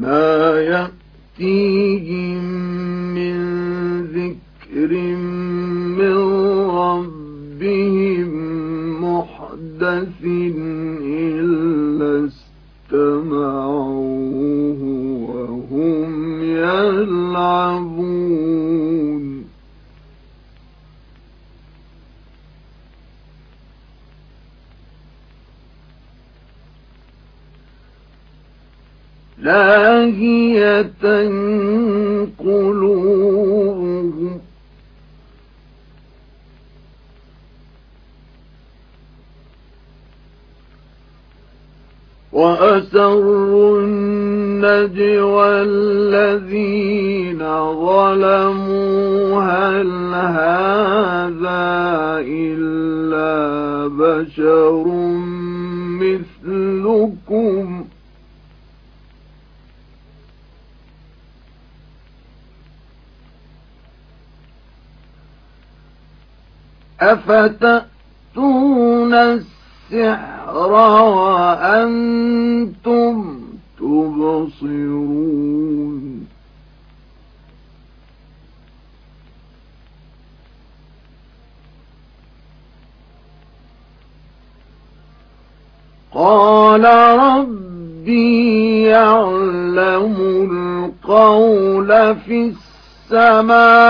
ما يأتيهم أفتأتون السحر وأنتم تبصرون قال ربي يعلم القول في السماء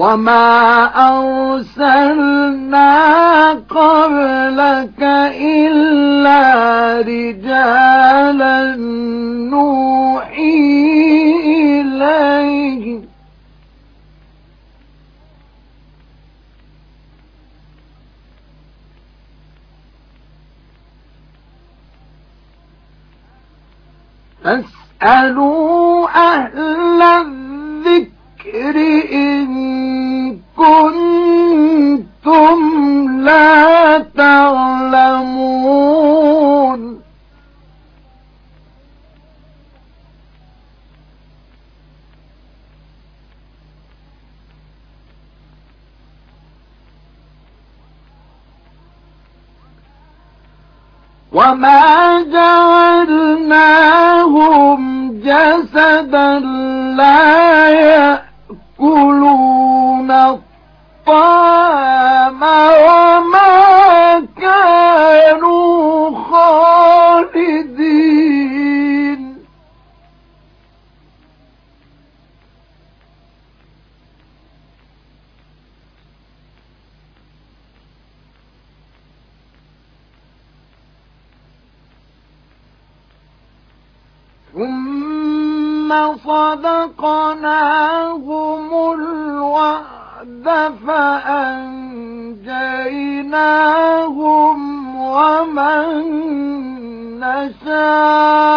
وما أرسلنا قبلك إلا رجالا نوحي إليهم فاسألوا أهل الذكر إن كنتم لا تعلمون وما جعلناهم جسدا لا يأكلون الطعام وما كانوا خالدين. صدقناهم الوعد فأنجيناهم ومن نشاء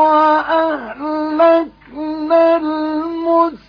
وأهلكنا المسرفين.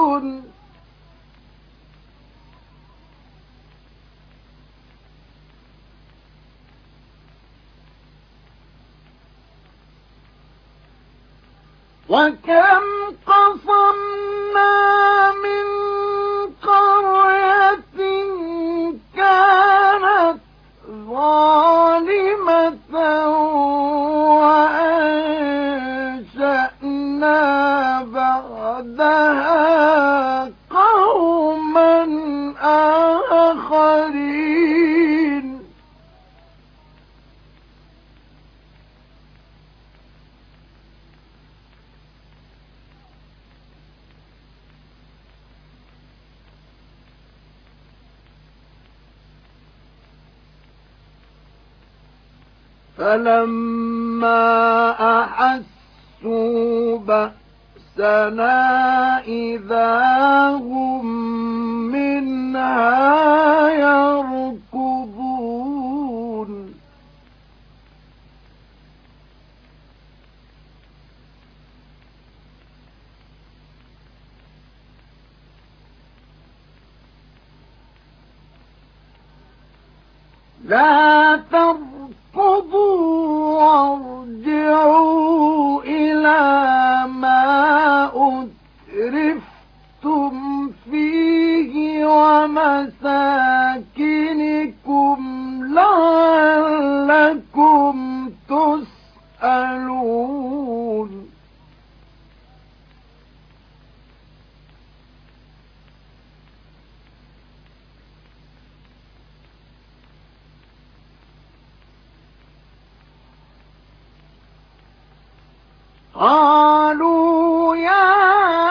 وكم قصمنا من قرية كانت ظالمة وأنشأنا بعدها فلما أحسوا بأسنا إذا هم منها يركضون. لا تركضوا وارجعوا إلى ما أترفتم فيه ومساكنكم لعلكم تسألون. قالوا يا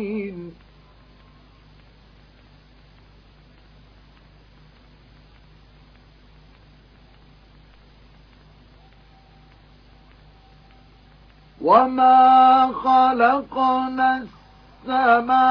وما خلقنا السماء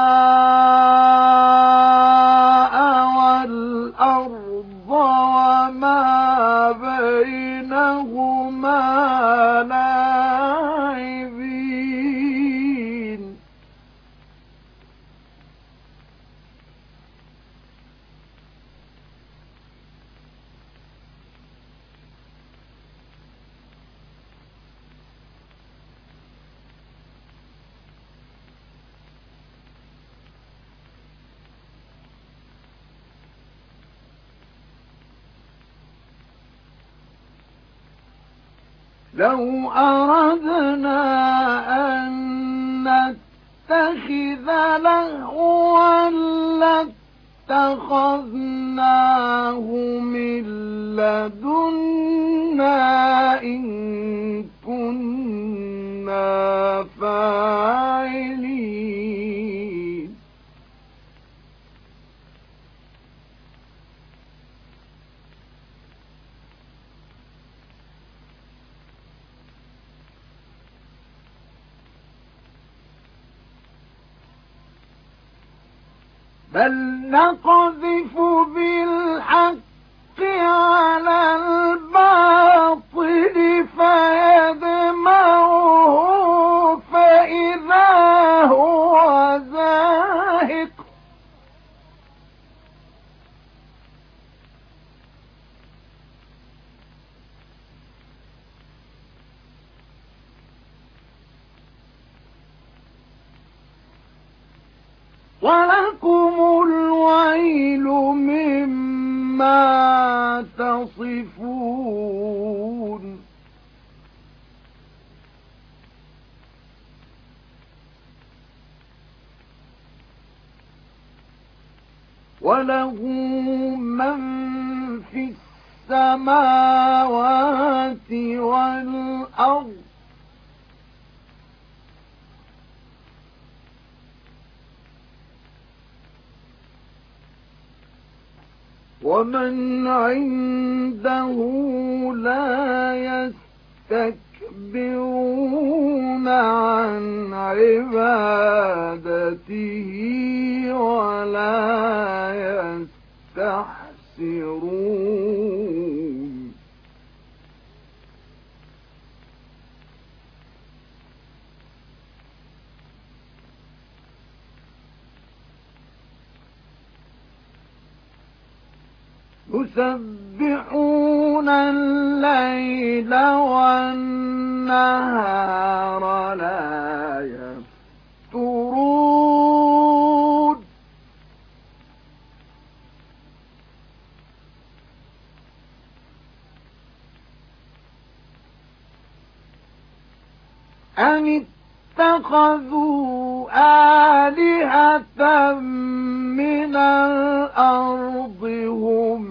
وَلَهُ مَن فِي السَّمَاوَاتِ وَالْأَرْضِ. وَمَن عِندَهُ لَا يَسْتَكْبِرُونَ عن عبادته ولا أم اتخذوا آلهة من الأرض هم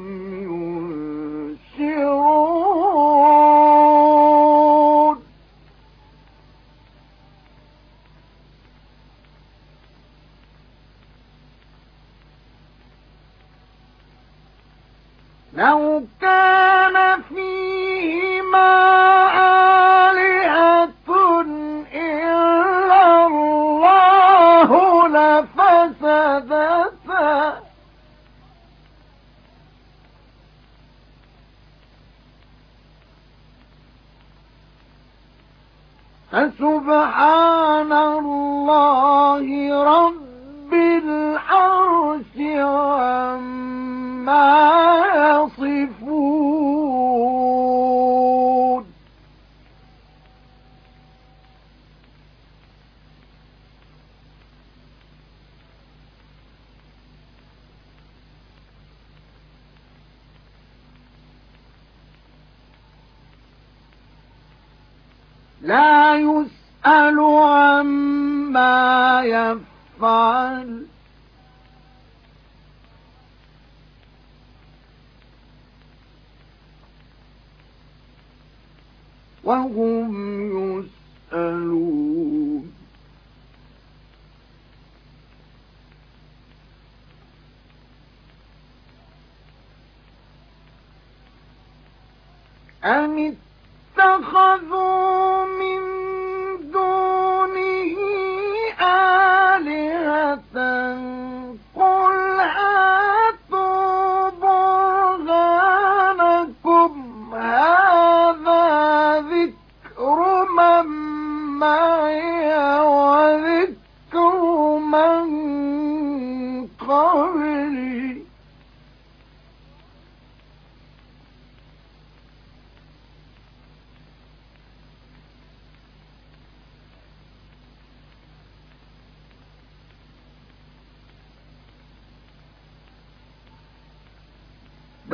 فسبحان الله رب العرش عما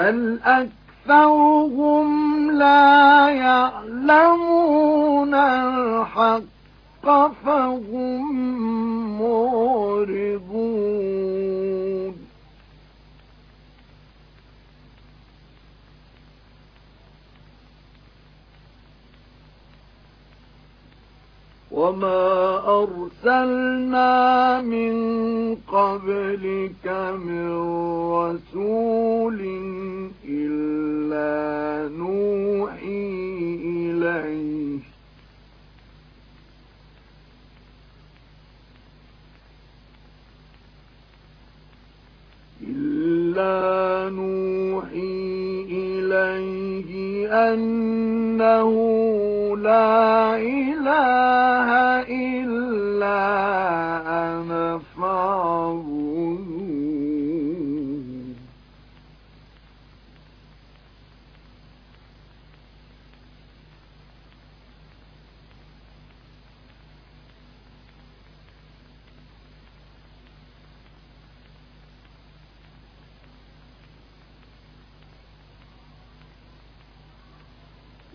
بل أكثرهم لا يعلمون نوحي إليه أنه لا إله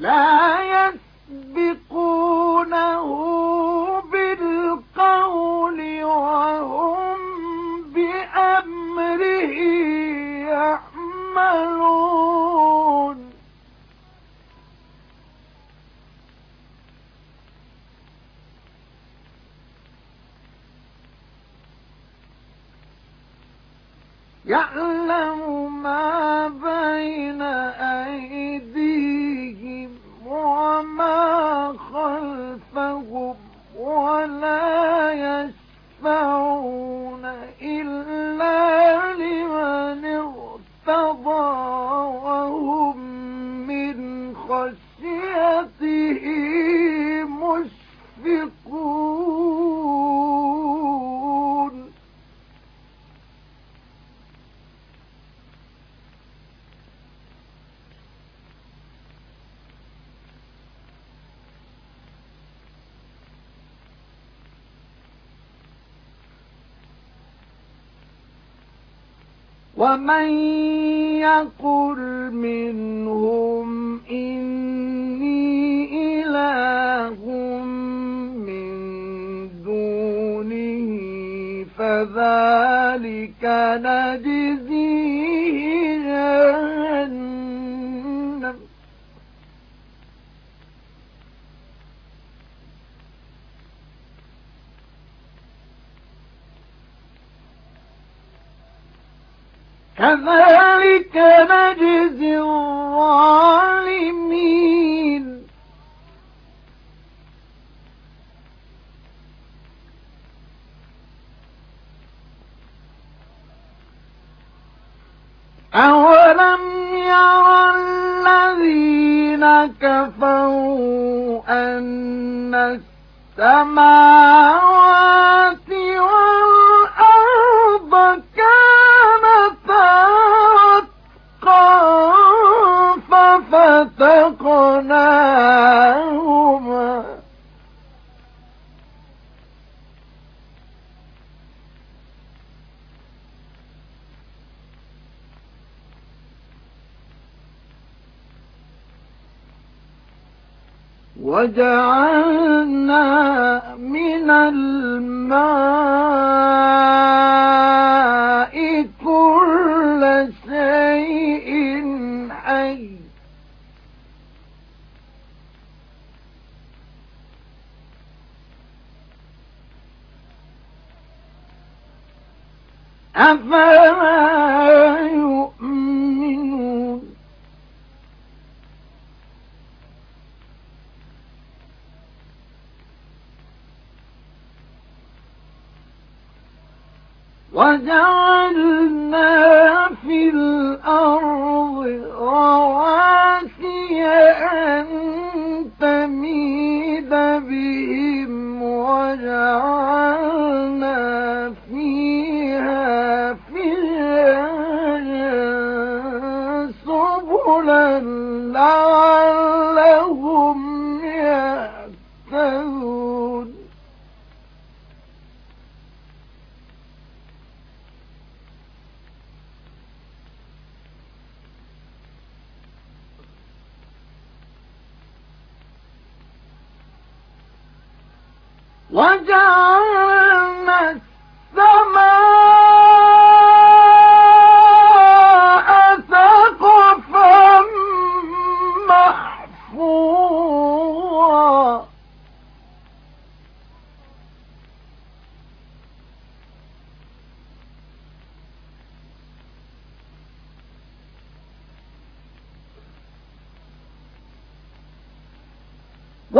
لا يسبقونه بالقول وهم بأمره يعملون. يعلم ما بين أيديهم وما خلفهم ولا يشفعون إلا لمن ارتضى وهم من خشيته مشفقون. ومن يقل منهم إني إله من دونه فذلك نجزيه كذلك نجزي الظالمين. أولم يرى الذين كفروا أن السماوات وجعلنا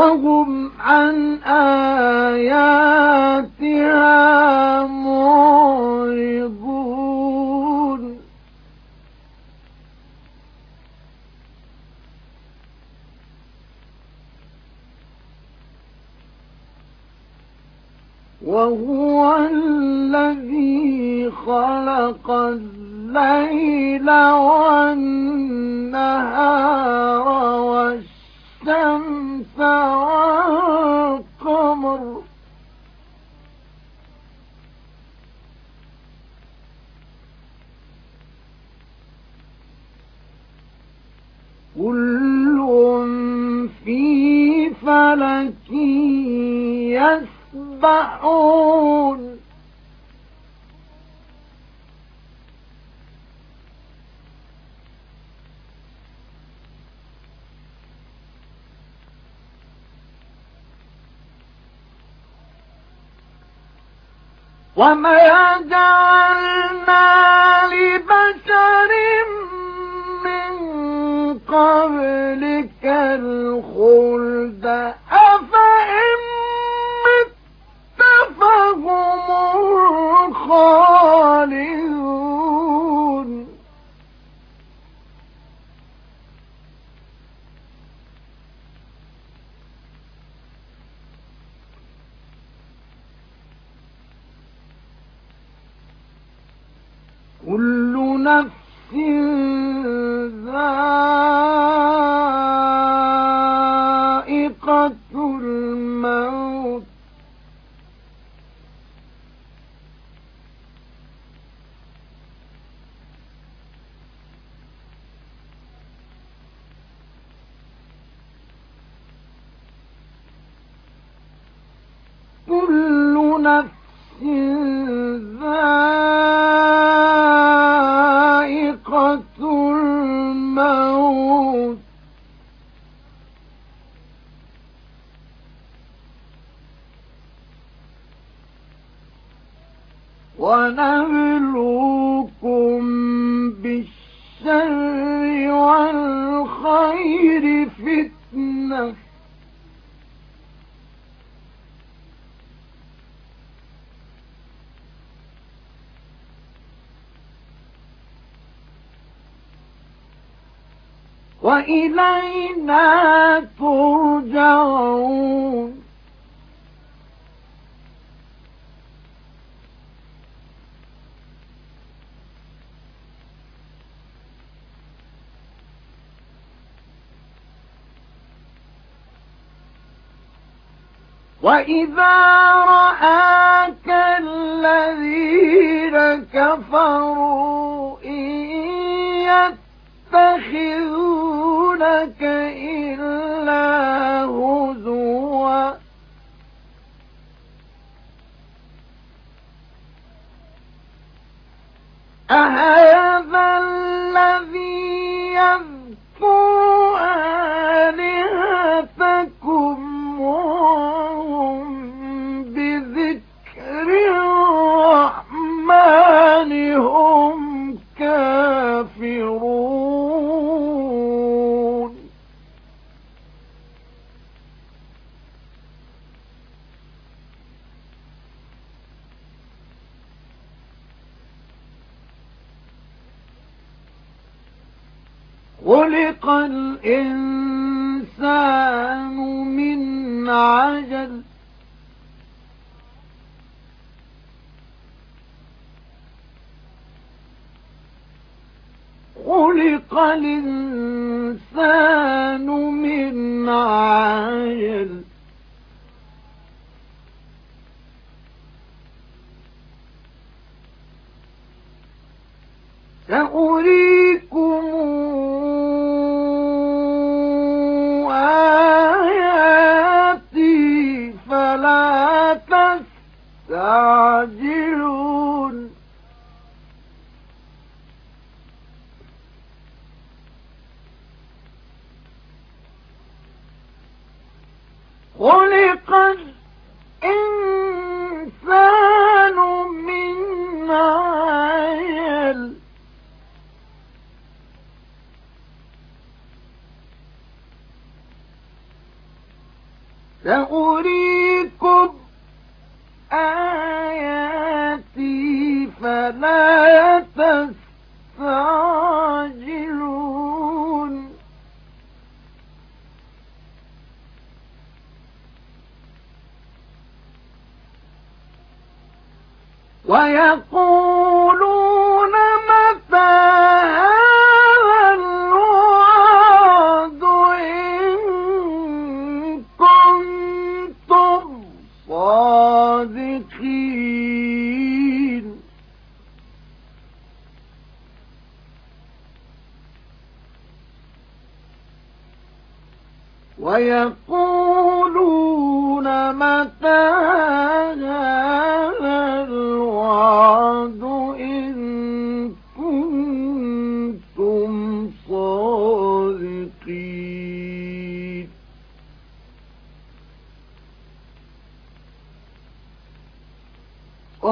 وهم عن آياتها معرضون وهو الذي خلق الليل والنهار يسبحون وما جعلنا لبشر من قبلك الخلد كل وإلينا ترجعون. وإذا رآك الذين كفروا Okay. خلق الإنسان من عجل. خلق الإنسان من عجل. سأريكم تستعجلون خلق الإنسان من عجل سأريكم آياتي فلا تستعجلون. ويقولون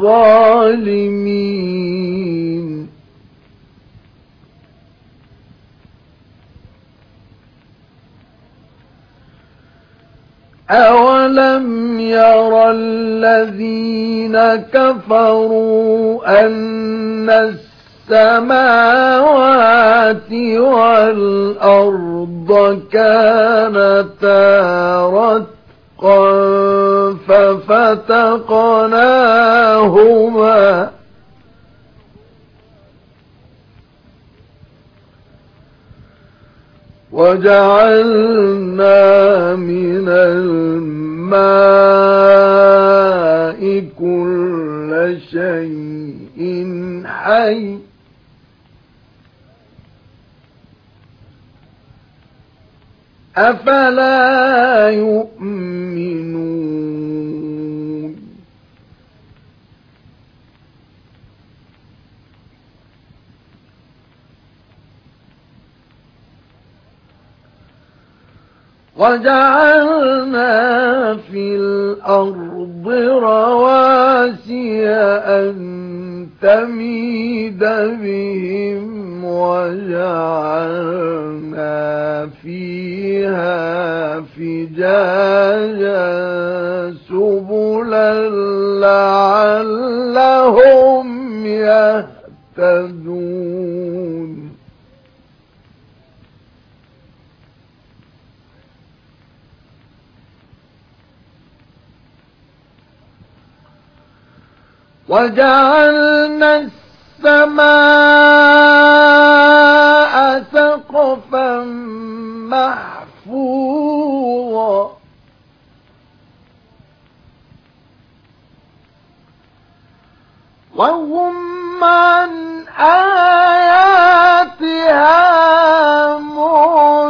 الظالمين. أولم ير الذين كفروا أن السماوات والأرض كانتا رتقا ففتقناهما وجعلنا من الماء كل شيء حي أفلا يؤمنون؟ وجعلنا في الأرض رواسي أن تميد بهم وجعلنا فيها فجاجا سبلا لعلهم يهتدون. وجعلنا السماء سقفا محفوظا. وهم عن آياتها معرضون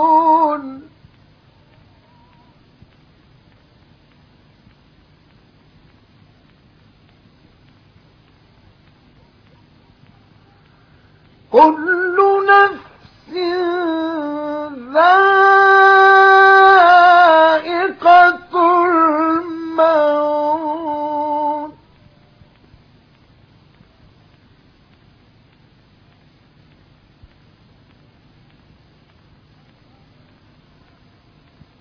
كل نفس ذائقة الموت.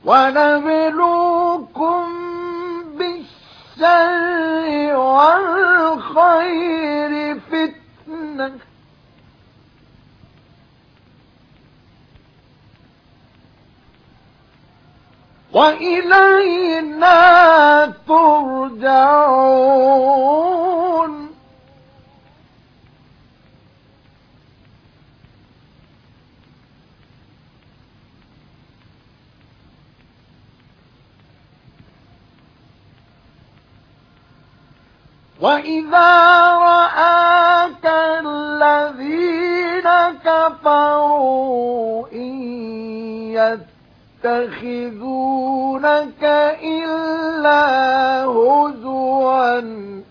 ونبلوكم بالشر والخير فتنة. وإلينا ترجعون. وإذا رآك الذين كفروا إن يتخذونك إلا هزوا.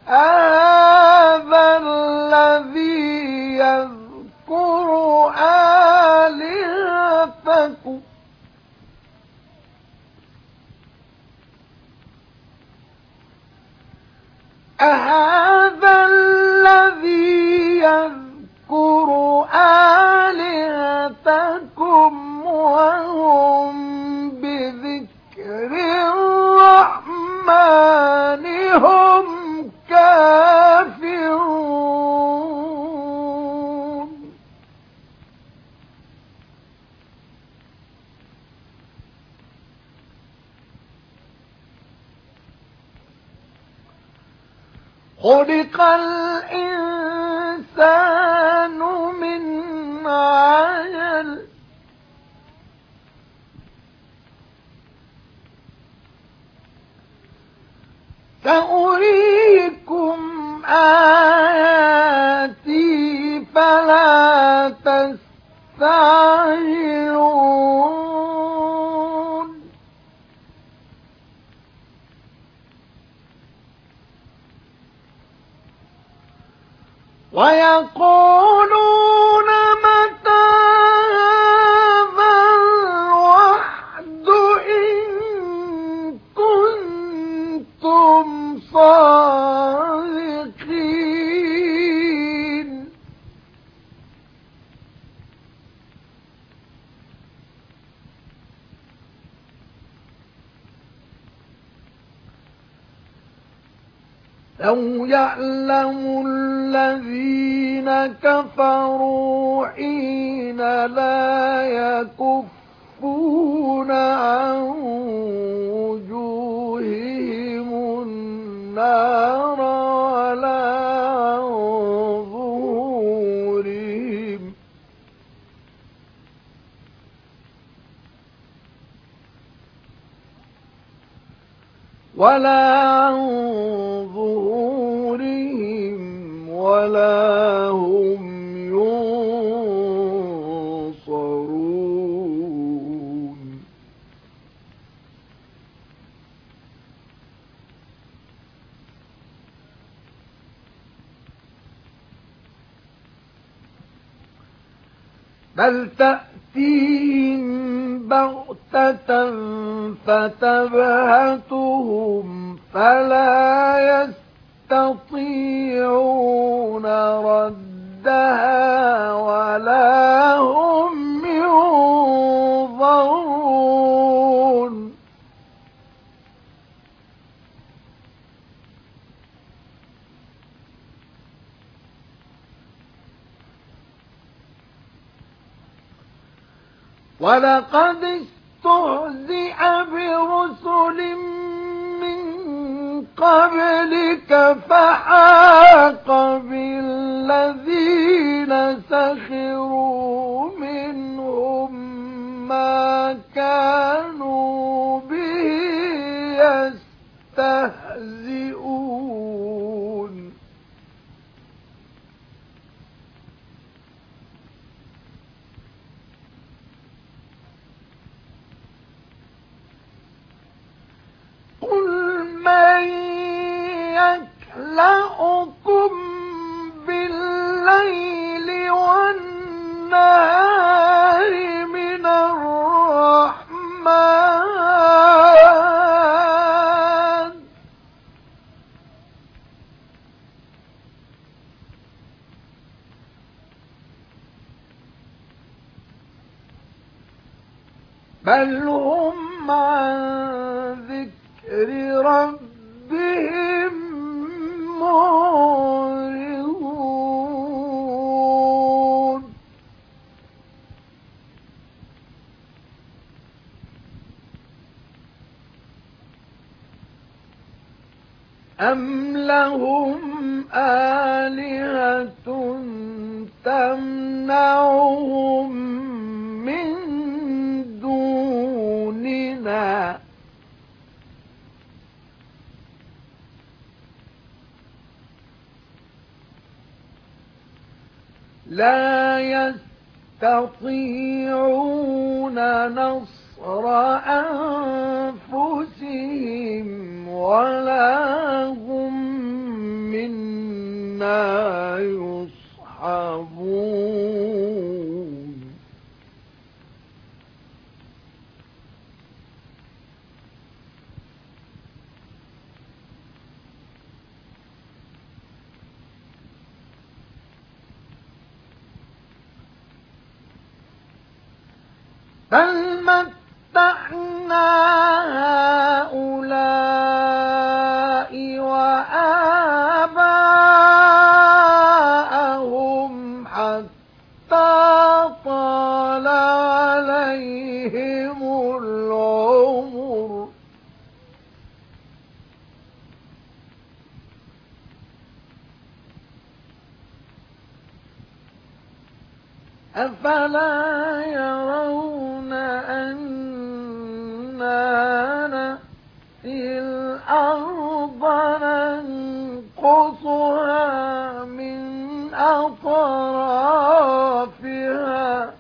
هذا الذي يذكر آلهتكم. أهذا الذي يذكر آلهتكم وهم الرحمن هم كافرون. خلق الإنسان من عجل سأريكم آياتي فلا تستعجلون. ويقولون لو يعلم الذين كفروا حين لا يكفون عن وجوههم النار ولا عن ولا عن ولا هم ينصرون. بل تأتيهم بغتة فتبهتهم فلا يستطيعون ردها ولا هم ينظرون. ولقد استهزئ برسل من قبلك فحاق بالذين سخروا منهم ما كانوا به يستهزئون قل من يكلأكم بالليل والنهار من الرحمن بل هم عن ذكر ربهم معرضون. أم لهم آلهة تمنعهم من دوننا لا يستطيعون نصر أنفسهم ولا هم منا يصحبون. بل متعنا هؤلاء وآباءهم حتى طال عليهم العمر. أفلا أطرافها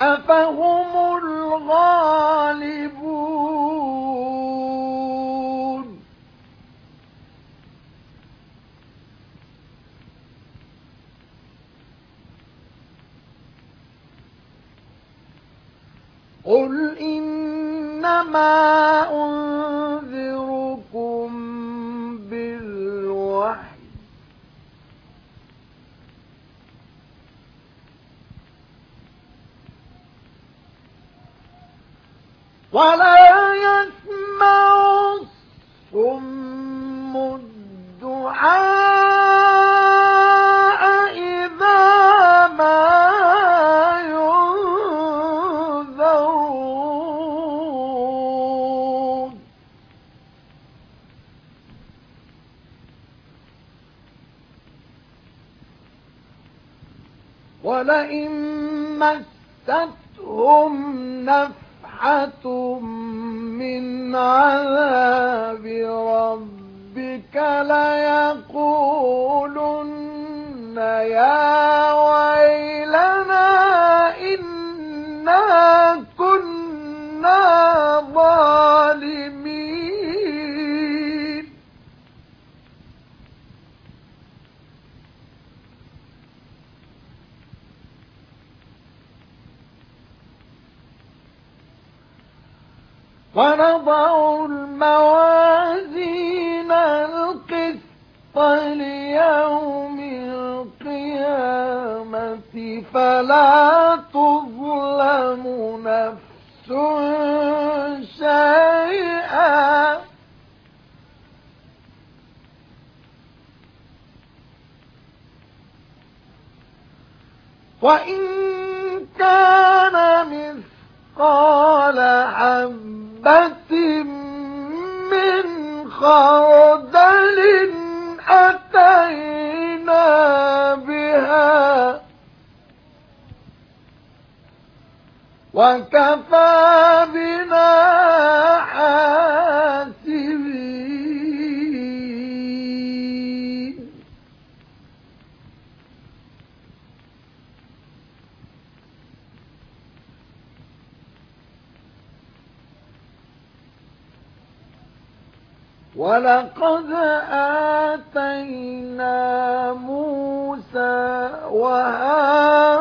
أفهم الغالبون؟ قل إنما أنذركم ولا يسمع الصم الدعاء إذا ما ينذرون. ولئن مستهم تأخذهم نفحة من عذاب ربك ليقولن يا ويلنا إنا كنا ظالمين. ونضع الموازين القسط ليوم القيامة فلا تظلم نفس شيئا. وإن كان مثقال حبة من خردل أتينا بها وكفى بنا حاسبين ولقد آتينا موسى وهارون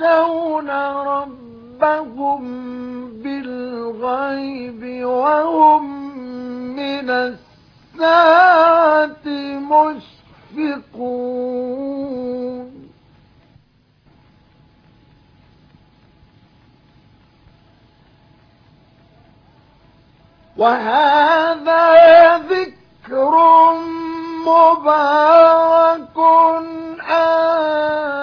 يخشون ربهم بالغيب وهم من الساعة مشفقون وهذا ذكر مبارك أنزلناه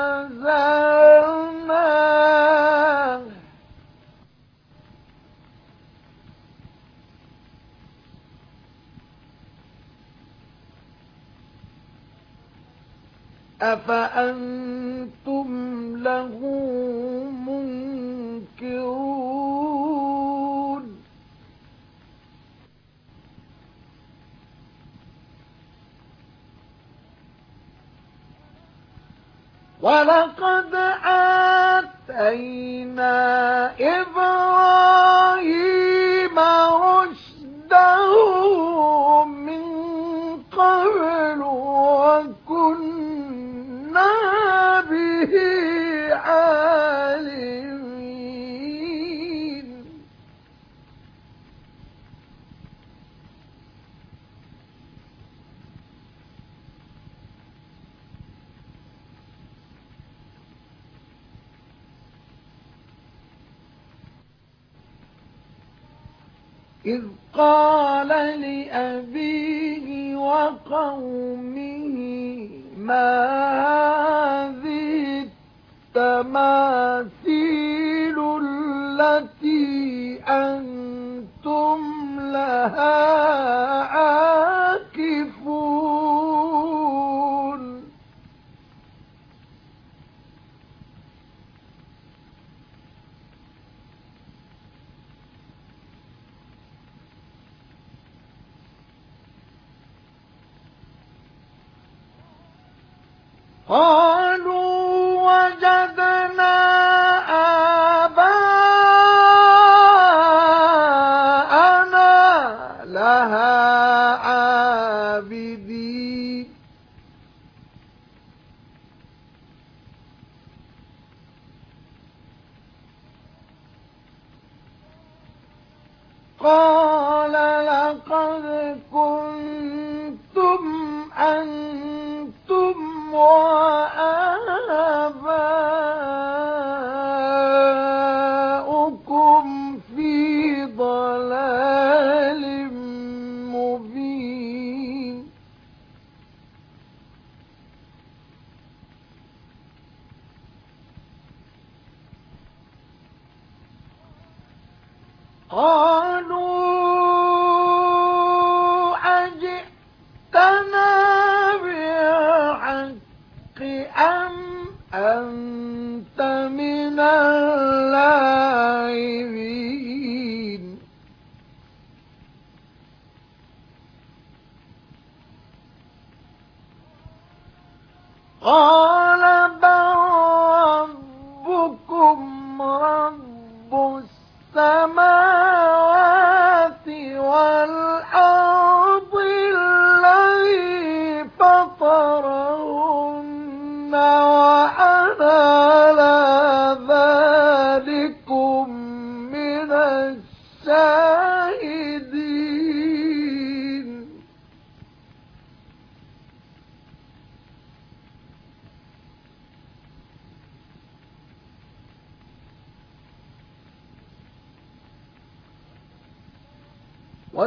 أفأنتم له منكرون ولقد آتينا إبراهيم رشده من قبل وكنا به عالمين. إذ قال لأبيه وقومه ما هذه التماثيل التي أنتم لها عاكفون قالوا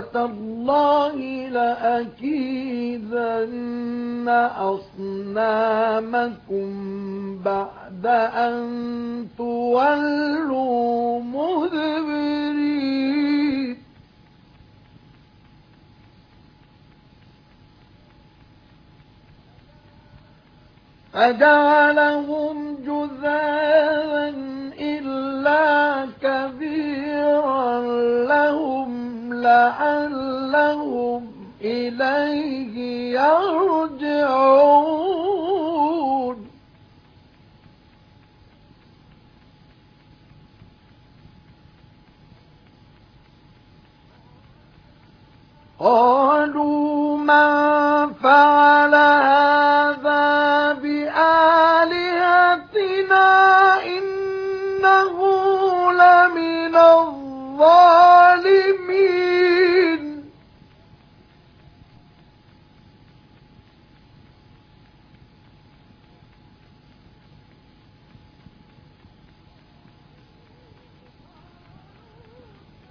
وتالله لأكيدن أصنامكم بعد أن تولوا مذبرين فجعلهم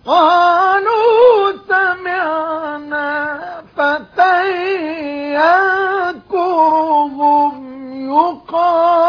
قالوا سمعنا فتى يذكرهم يقال.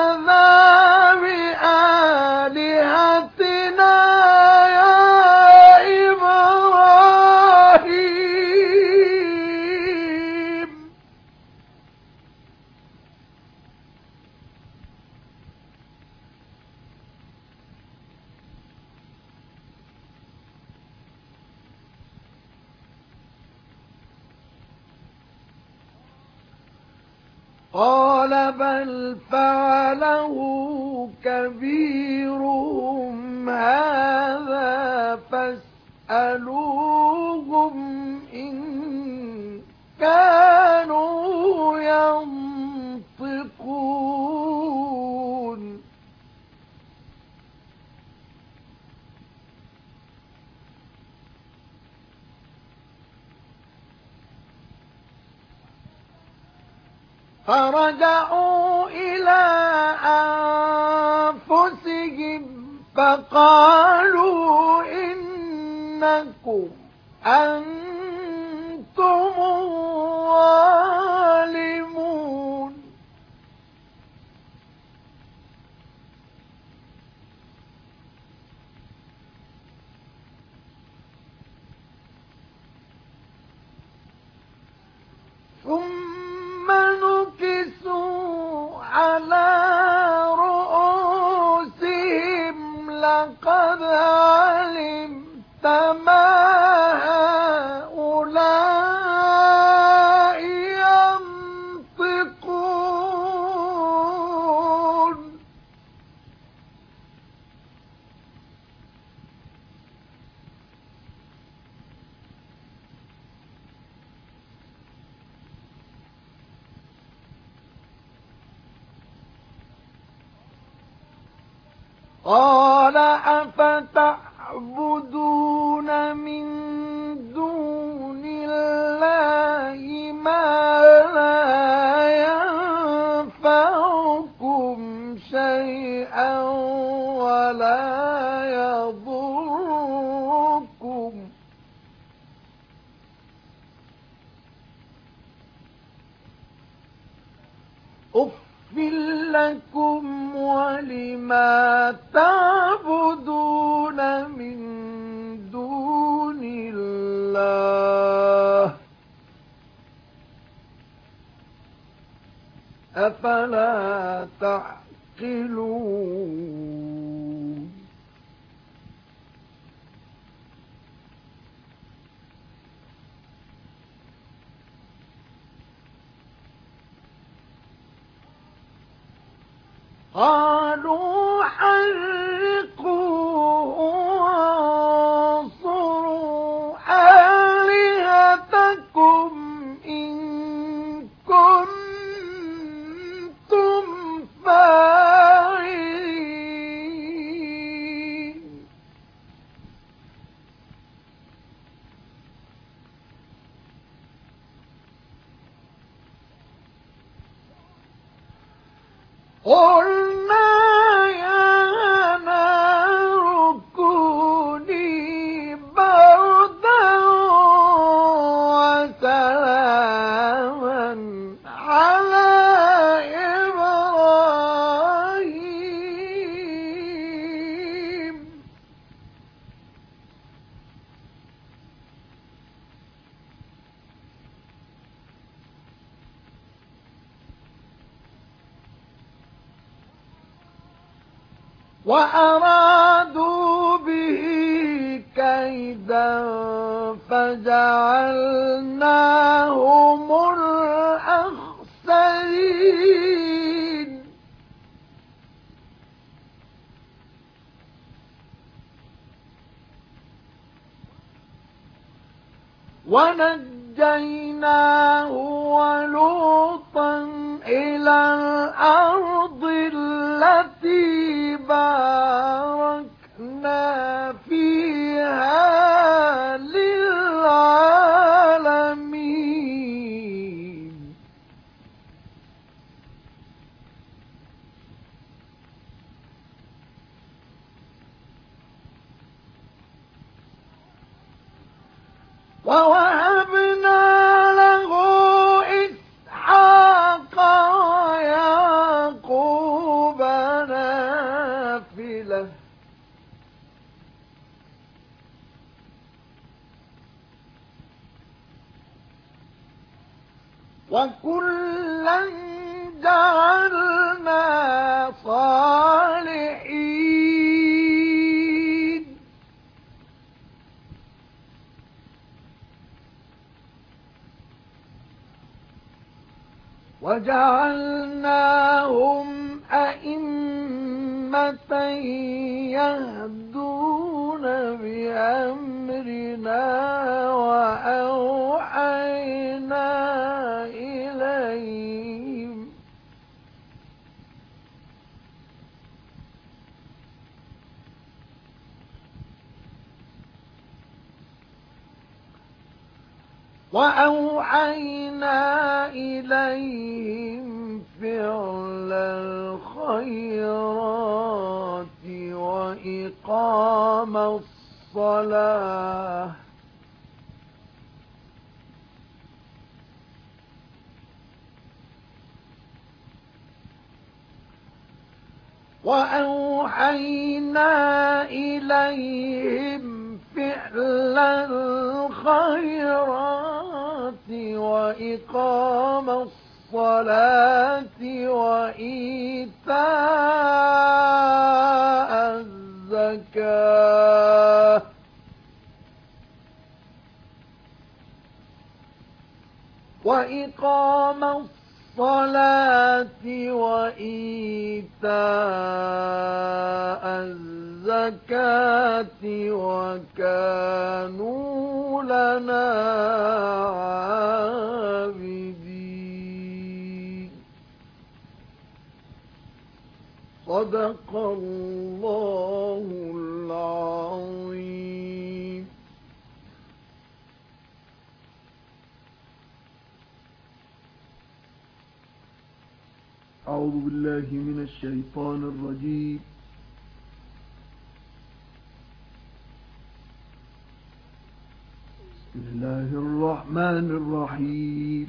ونجيناه وجعلناهم أئمة يهدون بأمرنا وأوحينا وأوحينا إليهم فعل الخيرات وإقام الصلاة. وأوحينا إليهم فعل الخيرات وإقام الصلاة وإيتاء الزكاة. وإقام الصلاة وإيتاء الزكاة وكانوا لنا عابدين. صدق الله العظيم. أعوذ بالله من الشيطان الرجيم. بسم الله الرحمن الرحيم.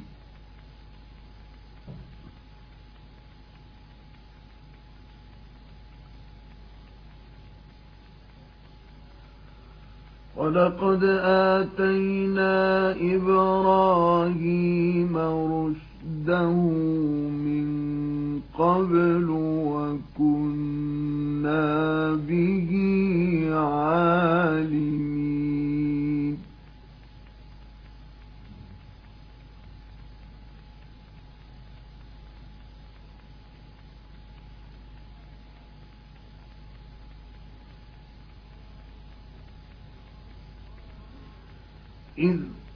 ولقد آتينا إبراهيم رشده من قبل وكنا به عالمين. إذ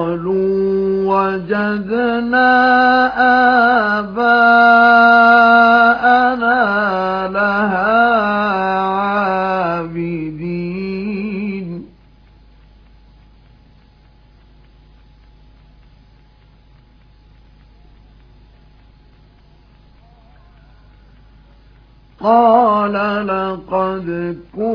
قالوا وجدنا آباءنا لها عابدين. قال لقد كنتم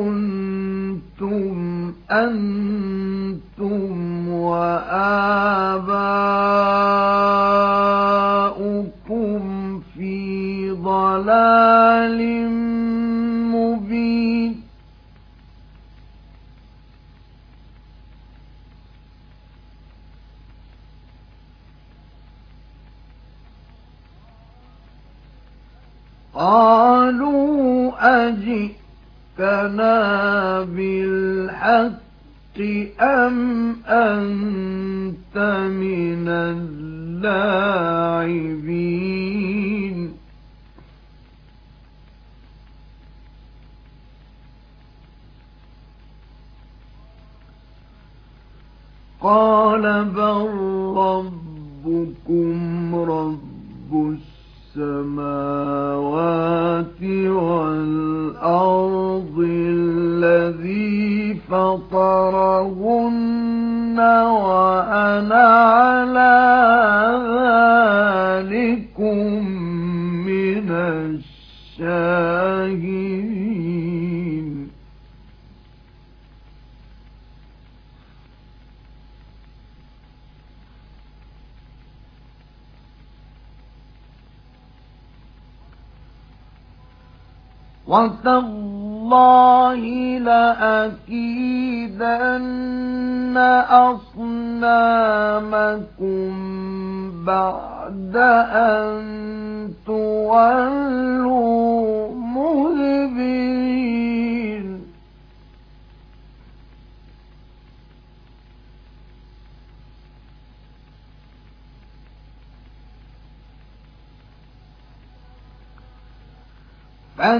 وتالله لأكيدن أصنامكم بعد أن تولوا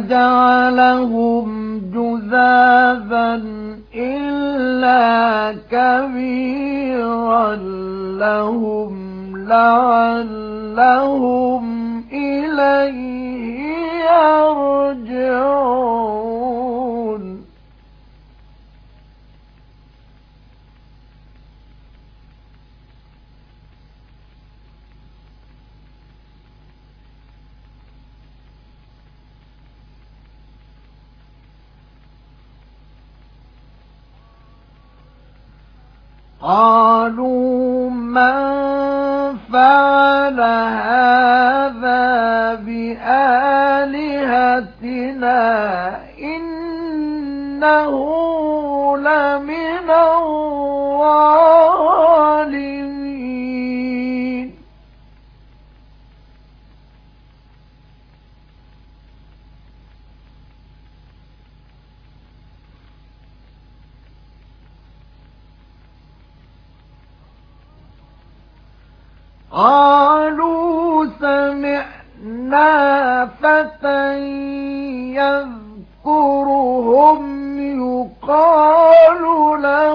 فجعلهم جذاذا إلا كبيرا لهم لعلهم إليه يرجعون. قالوا قالوا سمعنا فتى يذكرهم يقال له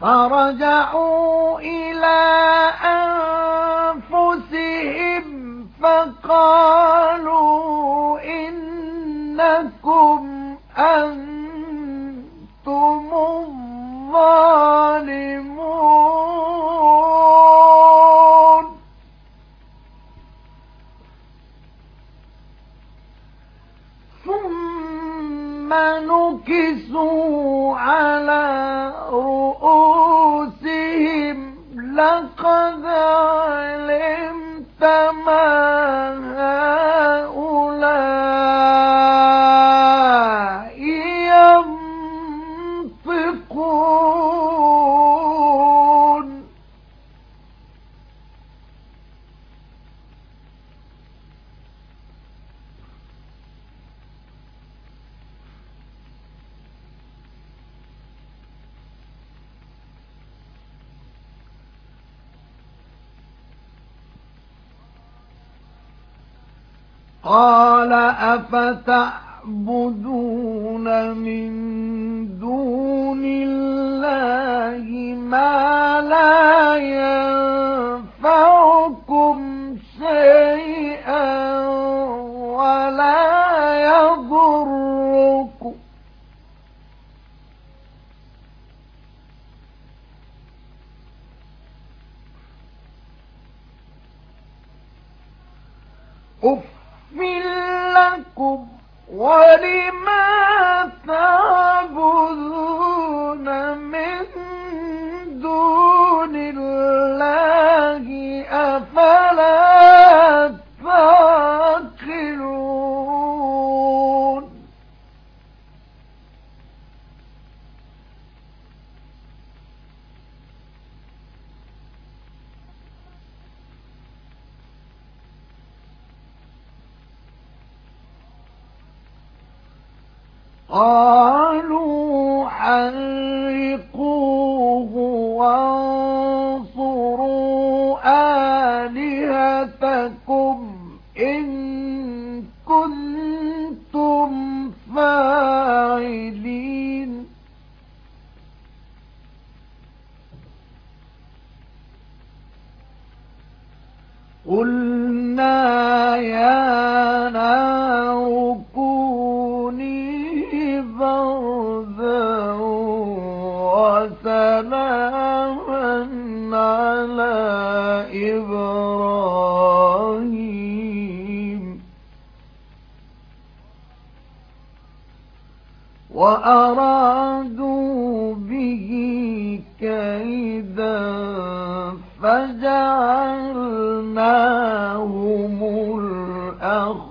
فرجعوا إلى قال أفتعبدون من دون الله ما لا ينفعكم شيئا ولا يضركم. أف لكم ولما تعبدون من دون الله قالوا حرقوه وأرادوا به كيدا فجعلناهم الأخسرين.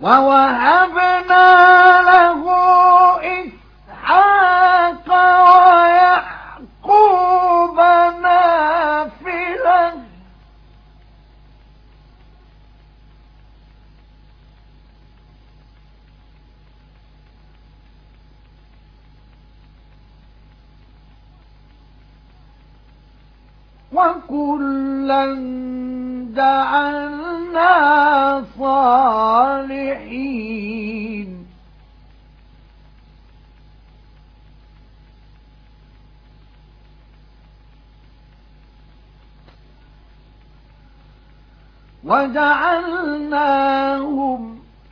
ووهبنا له إسحاق ويعقوب نافلة. وكلا جعلنا صالحين. وجعلناهم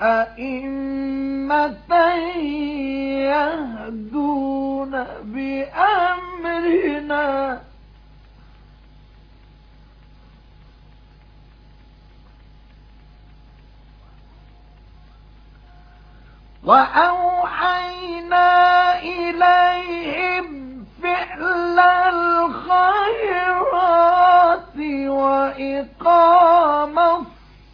أئمة يهدون بأمرنا. وأوحينا إليهم فعل الخيرات وإقام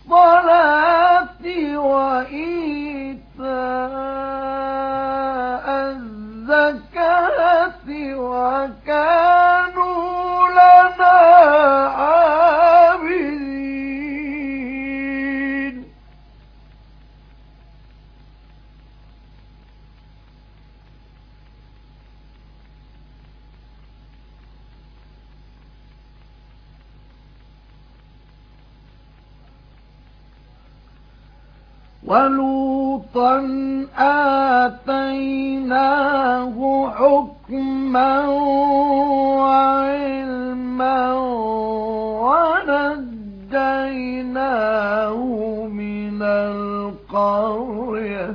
الصلاة وإيتاء الزكاة وكانوا ولوطا آتيناه حكما وعلما ونجيناه من القرية.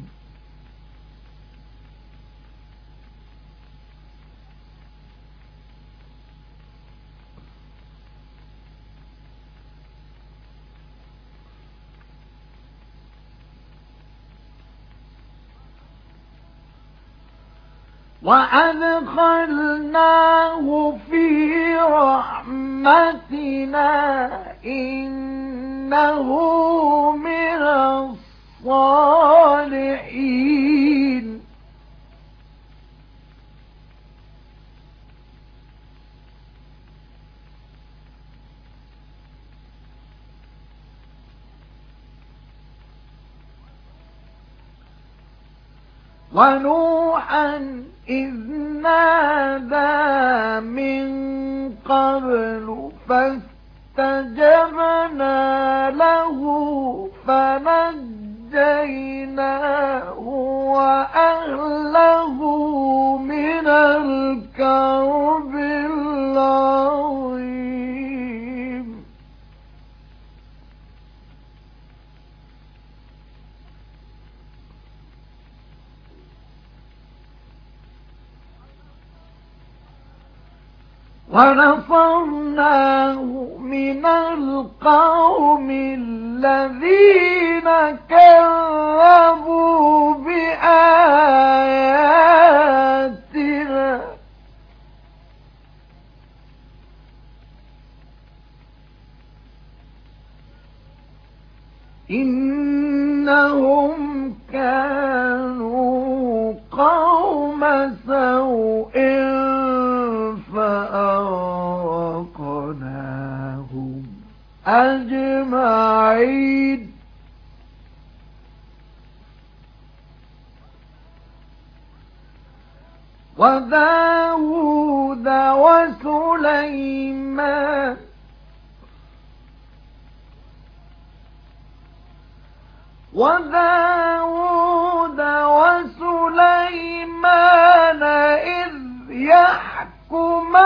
وأدخلناه في رحمتنا إنه من الصالحين. ونوحا إذ نادى من قبل فاستجبنا له فنجيناه وأهله ونصرناه من القوم الذين كذبوا بآياتنا. أجمعين وداود وسليمان. وداود وسليمان إذ يحكمان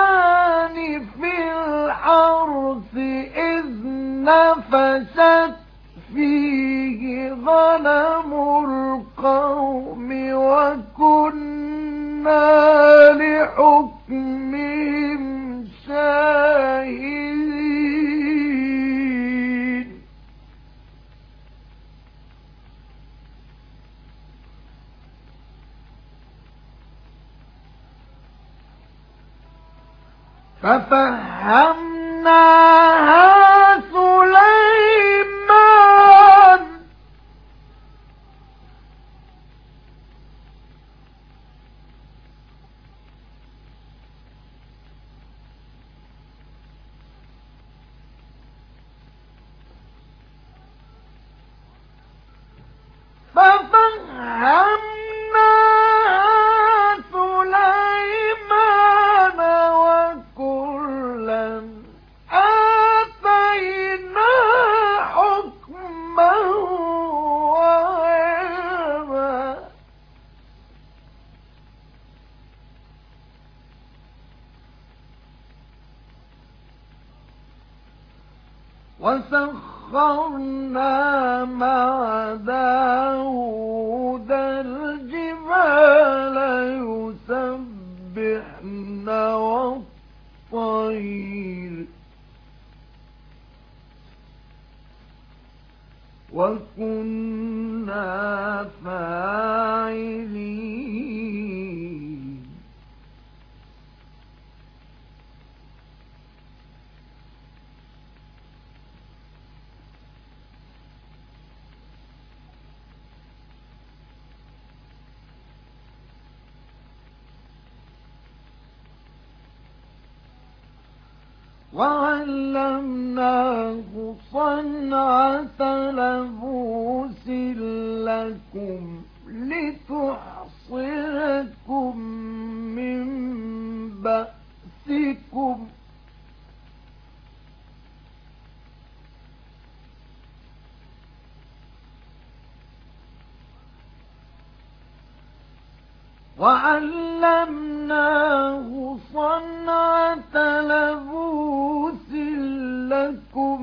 في الحرث إذ نفشت فيه غنم القوم وكنا لحكمهم شاهدين. ففهمناها سليمان. وسخرنا مع داود وعلمناه صنعة لبوس لكم لتحصنكم من بأسكم. وعلمناه صنعة لبوس لكم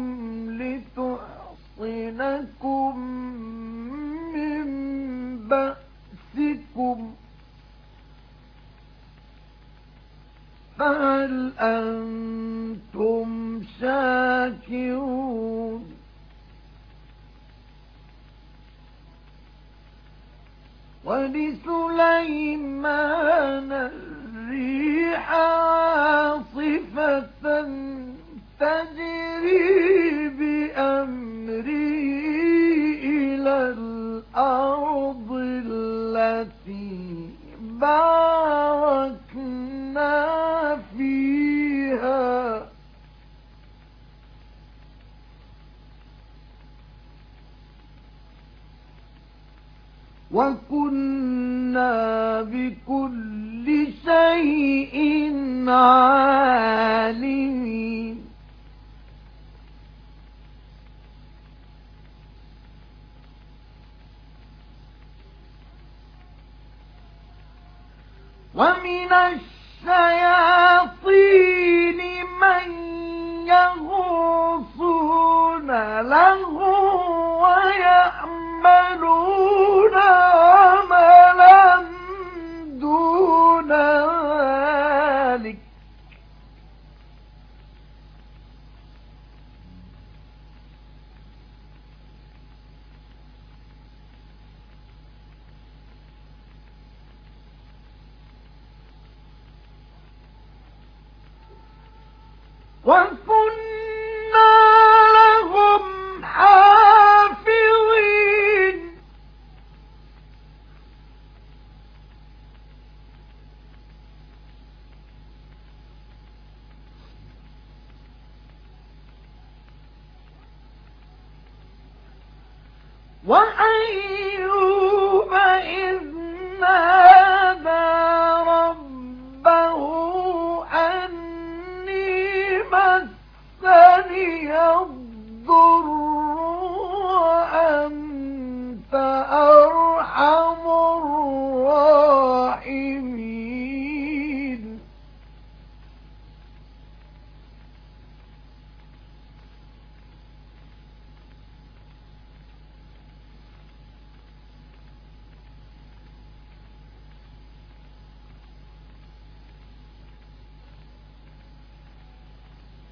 لتحصنكم من بأسكم فهل أنتم شاكرون ولسليمان الريح عاصفة تجري بأمره إلى الأرض التي باركنا فيها. وكنا بكل شيء عالمين. ومن الشياطين من يغوصون له ويعملون عملا دون وَكُنَّا لَهُمْ حَافِظِينَ. وَأَيَّ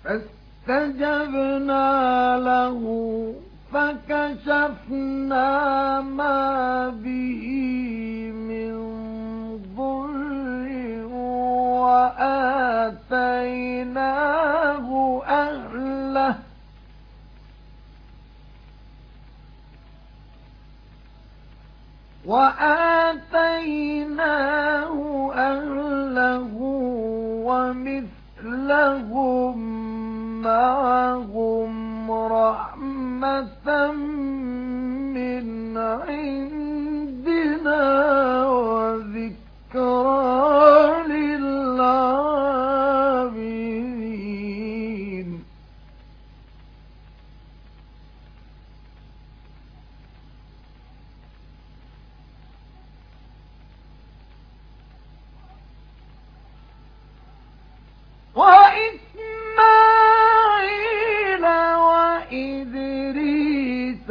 فاستجبنا له فكشفنا ما به من ضر وآتيناه أهله. وآتيناه أهله ومثلهم معهم رحمة من عندنا وذكرى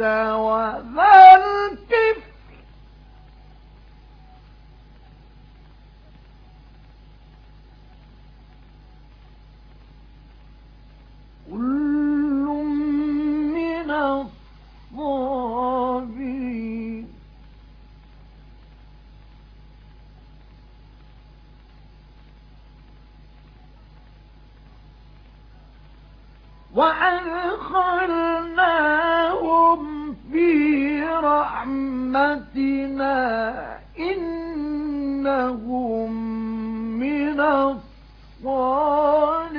وذا الكفر كل من الصابرين. وأدخلناهم في رحمتنا إنهم من الصالحين.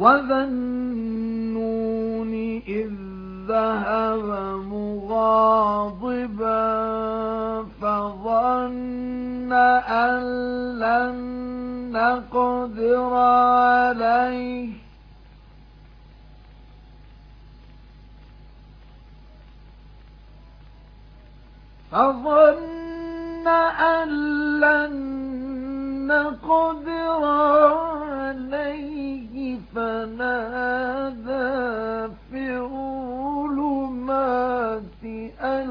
وذا النون إذ ذهب مغاضبا فظن أن لن نقدر عليه فظن أن لن نقدر عليه فنادى في أن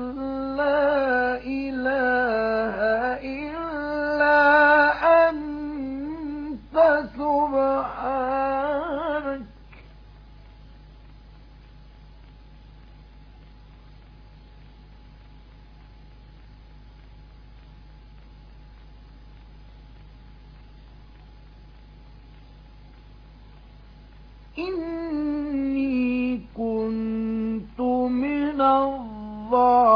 لا إله إلا أنت إني كنت من الظالمين.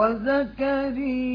وزكريا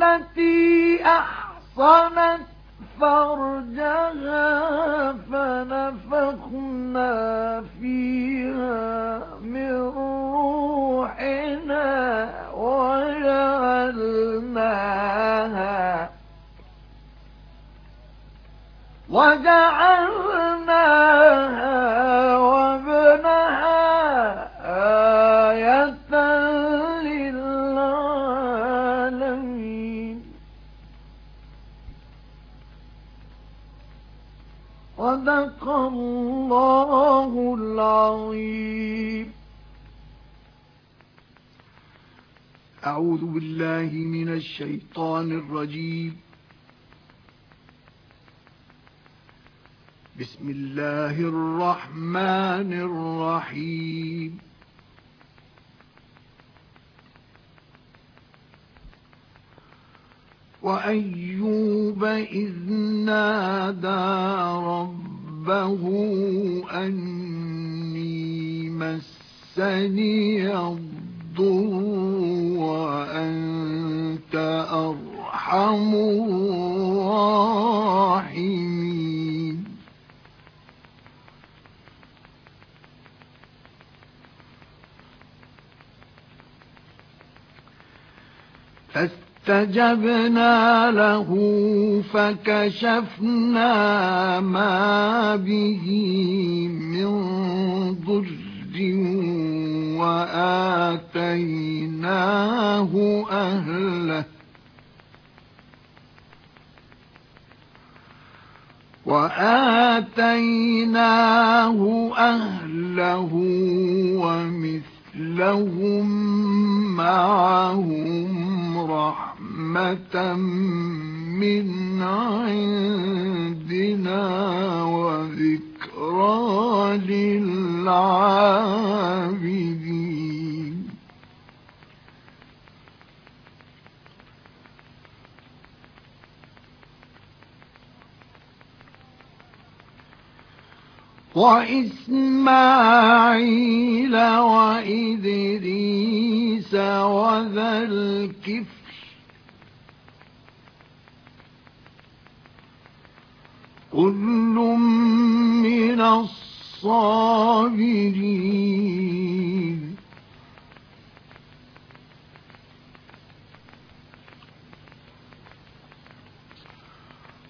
والتي أحصنت فرجها فنفخنا فيها من روحنا وجعلناها وجعلناها الله العظيم. أعوذ بالله من الشيطان الرجيم. بسم الله الرحمن الرحيم. وأيوب إذ نادى ربه أني مسني الضر وأنت أرحم الراحمين. فاستغفر فاستجبنا له فكشفنا ما به من ضر وآتيناه أهله وآتيناه أهله ومثلهم معهم رحمة من عندنا وذكرى للعابدين. وإسماعيل وإدريس وذا الكفر كل من الصابرين.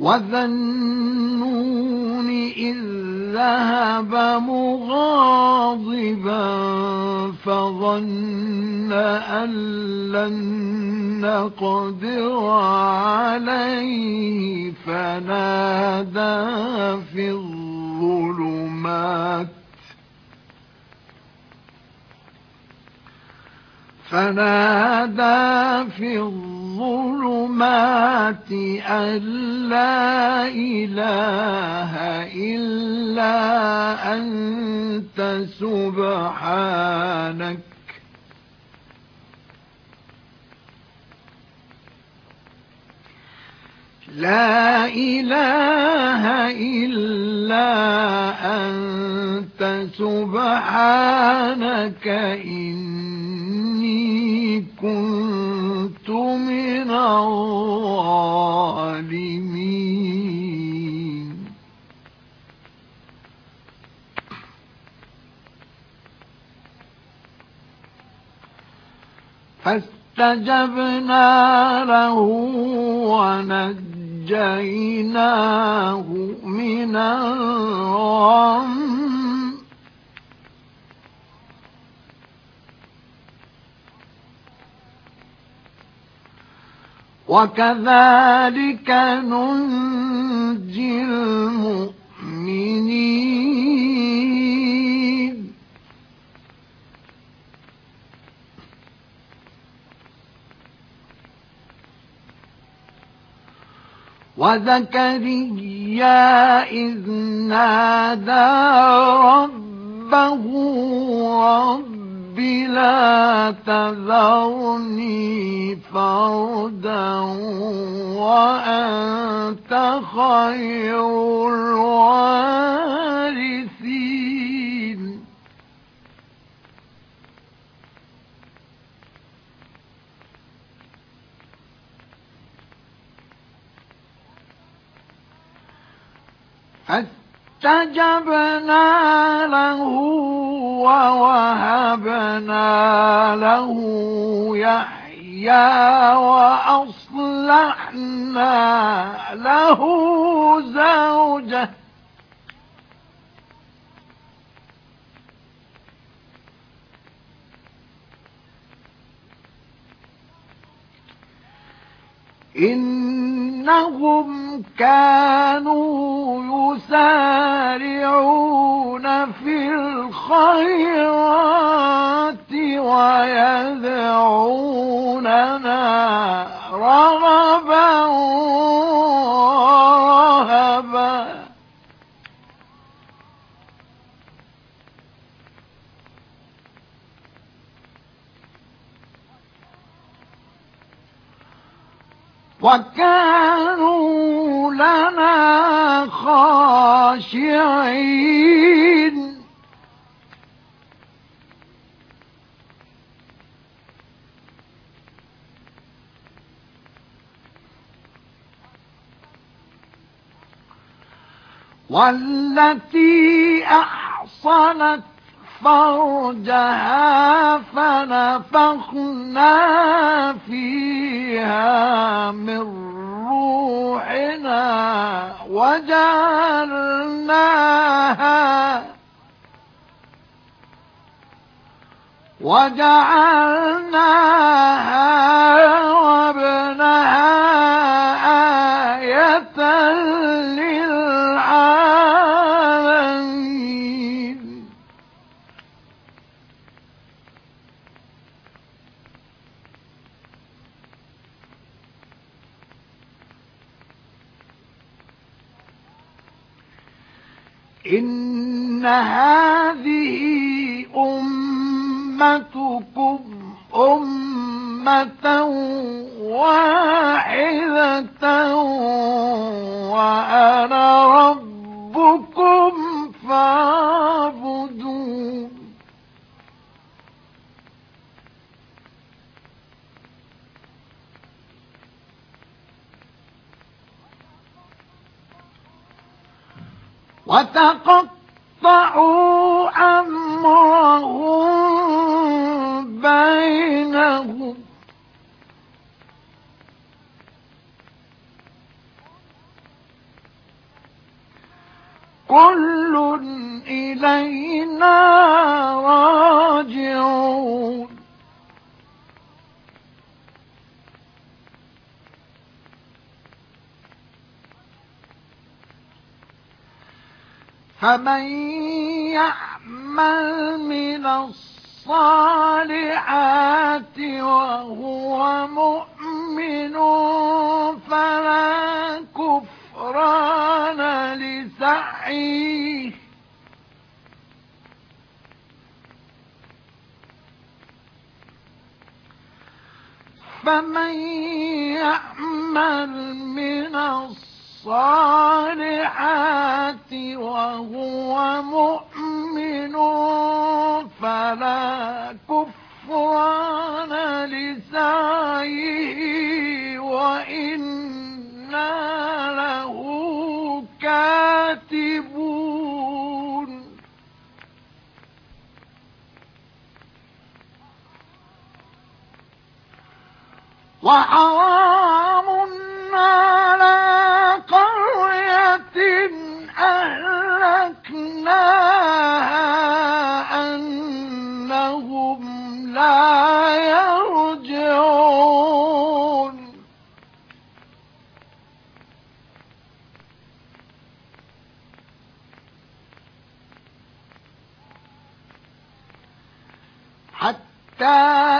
وذنون إذ ذهب مغاضبا فظن أن لن نقدر عليه فنادى في الظلمات فنادى في الظلمات أن لا إله إلا أنت سبحانك. لا إله إلا أنت سبحانك إني كنت من الظالمين. فاستجبنا له ونجيناه من الغم. وكذلك ننجي المؤمنين. وزكريا إذ نادى ربه رب لا تذرني فردا وأنت خير الوارثين. فاستجبنا له ووهبنا له يحيى وأصلحنا له زوجه إنهم كانوا يسارعون في الخيرات ويدعوننا رغبا ورهبا. وكانوا لنا خاشعين. والتي أحصنت فرجها فنفخنا فيها من روحنا وجعلناها وجعلناها وابنها هذه أمتكم أمة واحدة وأنا ربكم فاعبدون. وتقطع وتقطعوا أمرهم بينهم. كل إلينا راجعون. فمن يعمل من الصالحات وهو مؤمن فلا كفران لسعيه. فمن يعمل من الصالحات وهو مؤمن فلا كفران لسعيه وإنا له كاتبون. وحرام على أهلكناها أنهم لا يرجعون. حتى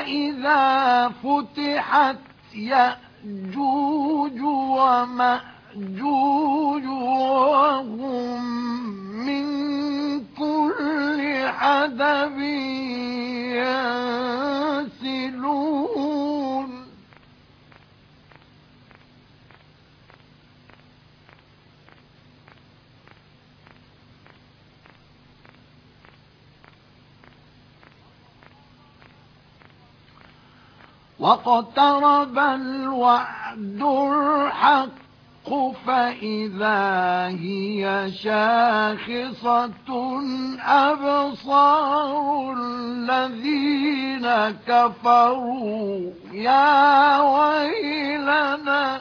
إذا فتحت يأجوج ومأجوج وهم من كل حدب ينسلون. واقترب الوعد الحق فإذا هي شاخصة أبصار الذين كفروا. يا ويلنا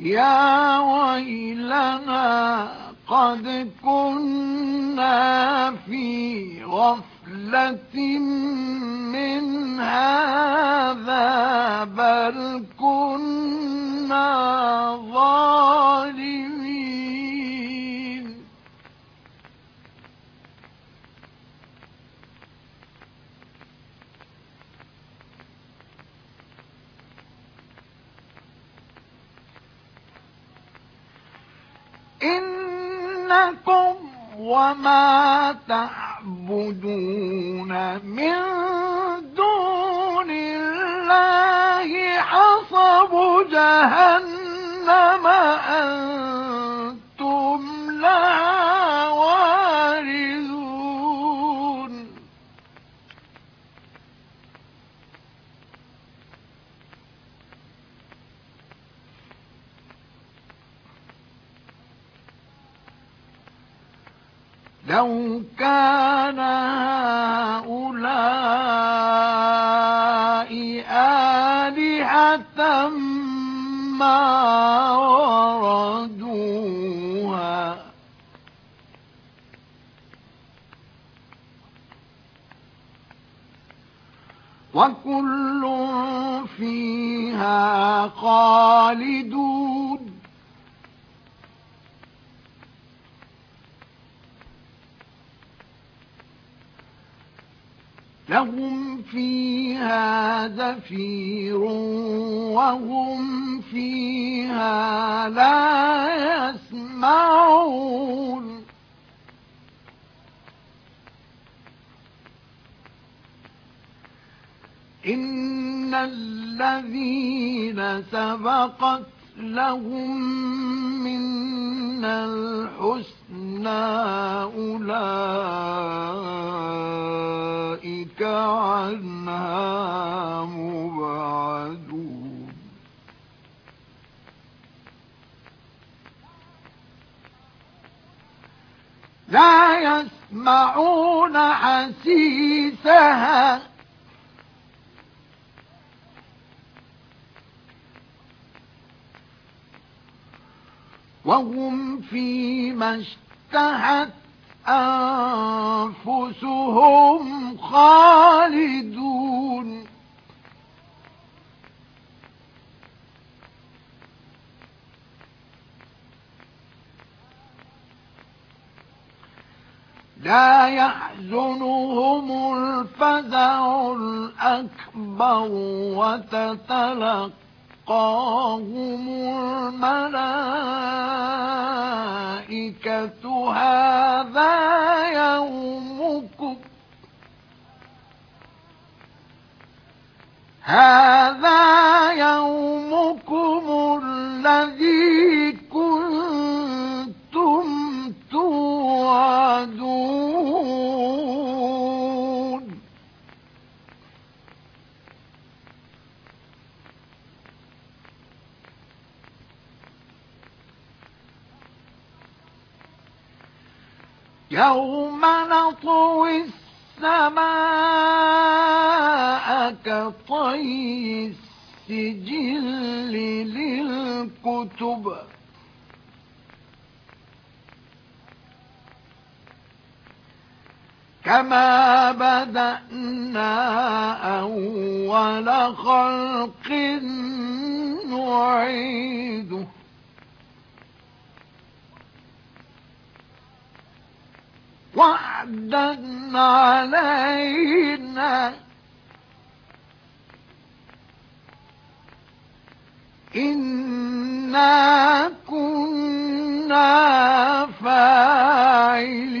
يا ويلنا قد كنا في غفلة من هذا بل كنا ظالمين. إنكم وما تعبدون من دون الله حصب جهنم أنتم لو كان هؤلاء آلهة ما وردوها. وكل فيها خالدون. لهم فيها زفير وهم فيها لا يسمعون. إن الذين سبقت لهم من الحسنى أولئك عنها مبعدون. لا يسمعون حسيسها وهم فيما اشتهت أنفسهم خالدون. لا يحزنهم الفزع الأكبر وتتلقى تلقاهم الملائكة هذا يومكم هذا يومكم الذي كنتم توعدون يوم نطوي السماء كطي السجل للكتب. كما بدأنا أول خلق نعيده. وعدا علينا إنا كنا فاعلين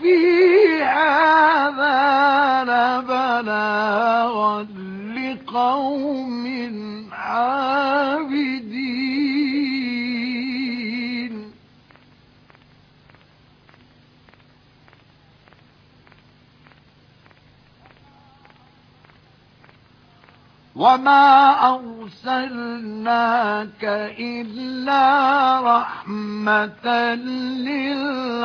في هذا لبلاغا لقوم عابدين وما أرسلناك إلا رحمة للعالمين.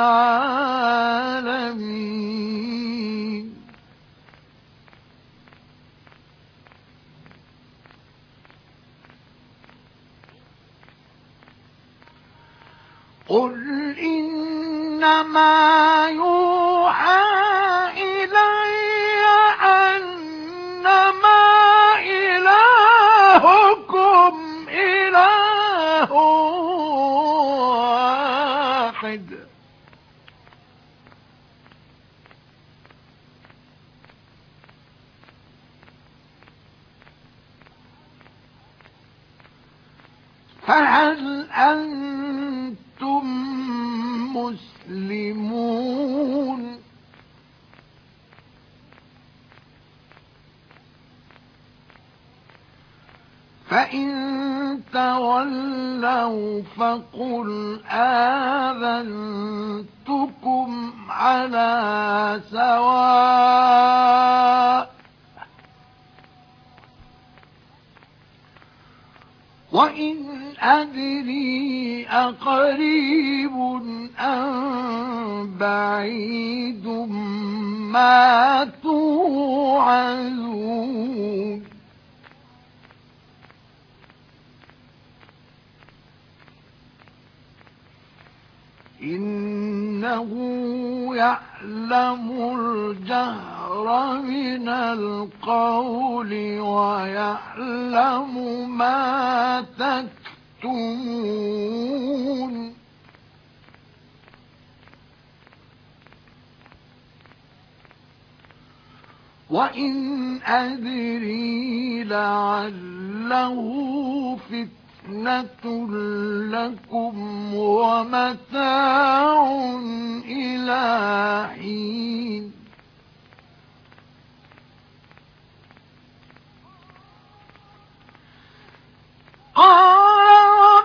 قل إنما يوحى إلي أنما فهل أنتم مسلمون؟ فإن تولوا فقل آذنتكم على سواء وإن أدري أقريب أم بعيد ما توعدون إنه يعلم الجهر من القول ويعلم ما تكتمون. وإن أدري لعله فتنة فتنة لكم ومتاع إلى حين قال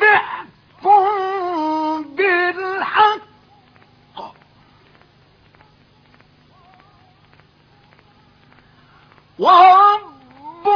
رب بالحق ورب